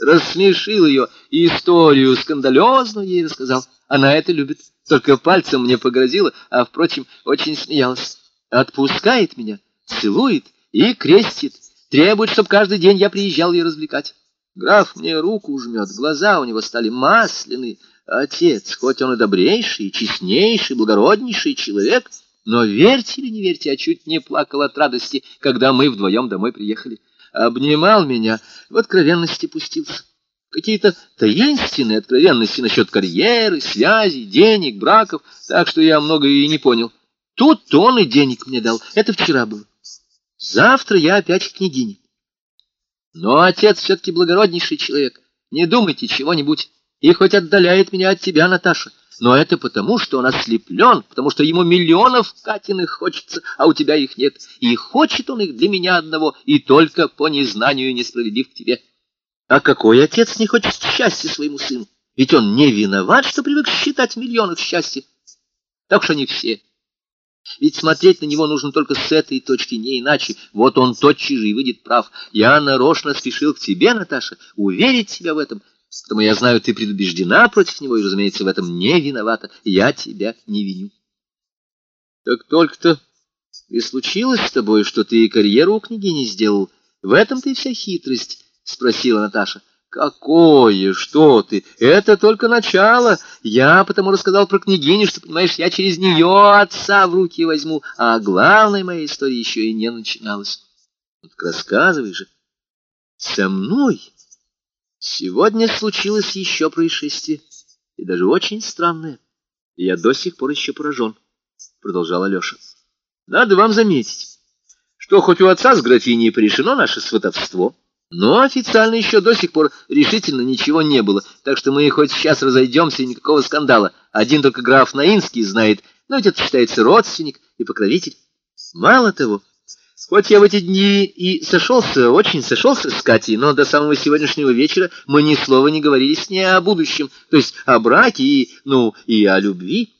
рассмешил ее и историю скандалезную ей рассказал. Она это любит, только пальцем мне погрозила, а, впрочем, очень смеялась. Отпускает меня, целует и крестит, требует, чтобы каждый день я приезжал ее развлекать. Граф мне руку жмет, глаза у него стали масляные. Отец, хоть он и добрейший, честнейший, благороднейший человек, но верьте или не верьте, я чуть не плакал от радости, когда мы вдвоем домой приехали. Обнимал меня, в откровенности пустился. Какие-то таинственные откровенности насчет карьеры, связей, денег, браков, так что я многое и не понял. Тут он и денег мне дал, это вчера было. Завтра я опять к княгине. Но отец все-таки благороднейший человек. Не думайте чего-нибудь. И хоть отдаляет меня от тебя, Наташа, но это потому, что он ослеплен, потому что ему миллионов Катиных хочется, а у тебя их нет. И хочет он их для меня одного, и только по незнанию несправедлив к тебе. А какой отец не хочет счастья своему сыну? Ведь он не виноват, что привык считать в миллионах счастья. Так что они все. Ведь смотреть на него нужно только с этой точки, не иначе. Вот он тотчас же и выйдет прав. Я нарочно спешил к тебе, Наташа, уверить себя в этом. Потому я знаю, ты предубеждена против него, и, разумеется, в этом не виновата. Я тебя не виню. Так только-то и случилось с тобой, что ты и карьеру у княгини сделал. В этом-то вся хитрость, — спросила Наташа. «Какое? Что ты? Это только начало. Я потому рассказал про княгиню, что, понимаешь, я через нее отца в руки возьму, а главная моя история еще и не начиналась. Вот рассказывай же. Со мной сегодня случилось еще происшествие, и даже очень странное. Я до сих пор еще поражен», — продолжал Алеша. «Надо вам заметить, что хоть у отца с графиней порешено наше сватовство, — но официально еще до сих пор решительно ничего не было, так что мы хоть сейчас разойдемся, и никакого скандала. Один только граф Наинский знает, но ведь это считается родственник и покровитель. Мало того, хоть я в эти дни и сошелся, очень сошелся с Катей, но до самого сегодняшнего вечера мы ни слова не говорили с ней о будущем, то есть о браке и, ну, и о любви.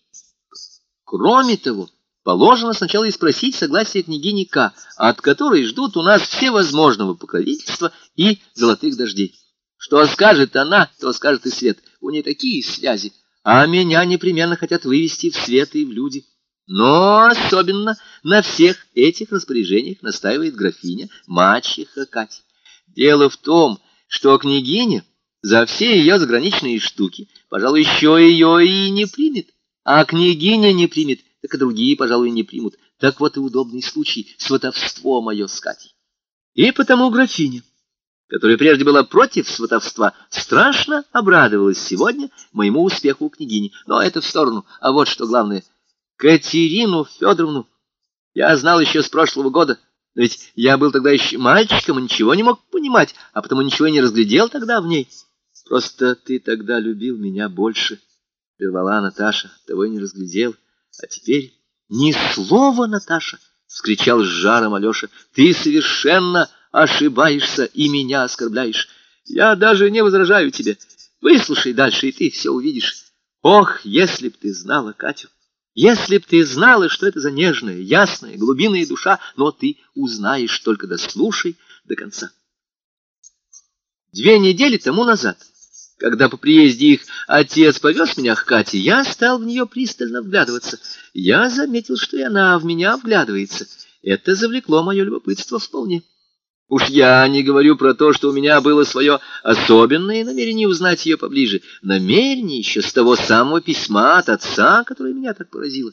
Кроме того... Положено сначала и спросить согласие княгини К, от которой ждут у нас всевозможного покровительства и золотых дождей. Что скажет она, то скажет и свет. У нее такие связи. А меня непременно хотят вывести в свет и в люди. Но особенно на всех этих распоряжениях настаивает графиня, мачеха Катя. Дело в том, что княгиня за все ее заграничные штуки, пожалуй, еще ее и не примет. А княгиня не примет так и другие, пожалуй, не примут. Так вот и удобный случай, сватовство мое с Катей. И потому графиня, которая прежде была против сватовства, страшно обрадовалась сегодня моему успеху княгини. Но это в сторону. А вот что главное. Катерину Федоровну я знал еще с прошлого года. Но ведь я был тогда еще мальчиком и ничего не мог понимать, а потому ничего не разглядел тогда в ней. Просто ты тогда любил меня больше, — прервала Наташа, того и не разглядел. А теперь ни слова, Наташа, — вскричал с жаром Алеша, — ты совершенно ошибаешься и меня оскорбляешь. Я даже не возражаю тебе. Выслушай дальше, и ты все увидишь. Ох, если б ты знала Катю! Если б ты знала, что это за нежная, ясная, глубинная душа, но ты узнаешь, только дослушай до конца. Две недели тому назад когда по приезде их отец повез меня к Кате, я стал в нее пристально вглядываться. Я заметил, что и она в меня вглядывается. Это завлекло мое любопытство вполне. Уж я не говорю про то, что у меня было свое особенное намерение узнать ее поближе. Намерение еще с того самого письма от отца, которое меня так поразило.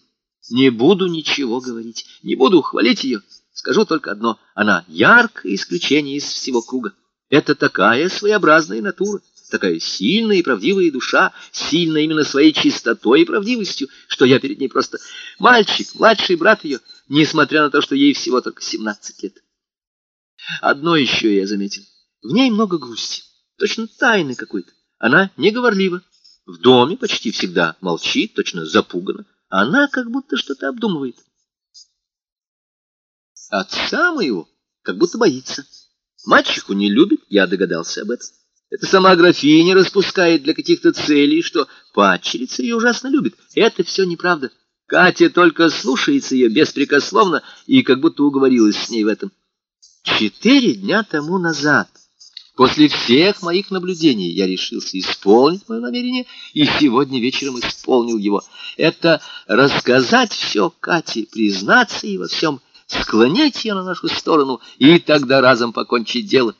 Не буду ничего говорить, не буду хвалить ее. Скажу только одно. Она яркое исключение из всего круга. Это такая своеобразная натура такая сильная и правдивая душа, сильная именно своей чистотой и правдивостью, что я перед ней просто мальчик, младший брат ее, несмотря на то, что ей всего только 17 лет. Одно еще я заметил. В ней много грусти, точно тайны какой-то. Она неговорлива. В доме почти всегда молчит, точно запугана. Она как будто что-то обдумывает. Отца моего как будто боится. Мальчику не любит, я догадался об этом. Это сама графиня распускает для каких-то целей, что падчерица ее ужасно любит. Это все неправда. Катя только слушается ее беспрекословно и как будто уговорилась с ней в этом. Четыре дня тому назад После всех моих наблюдений я решился исполнить мое намерение, и сегодня вечером исполнил его. Это рассказать все Кате, признаться ей во всем, склонять ее на нашу сторону, и тогда разом покончить дело.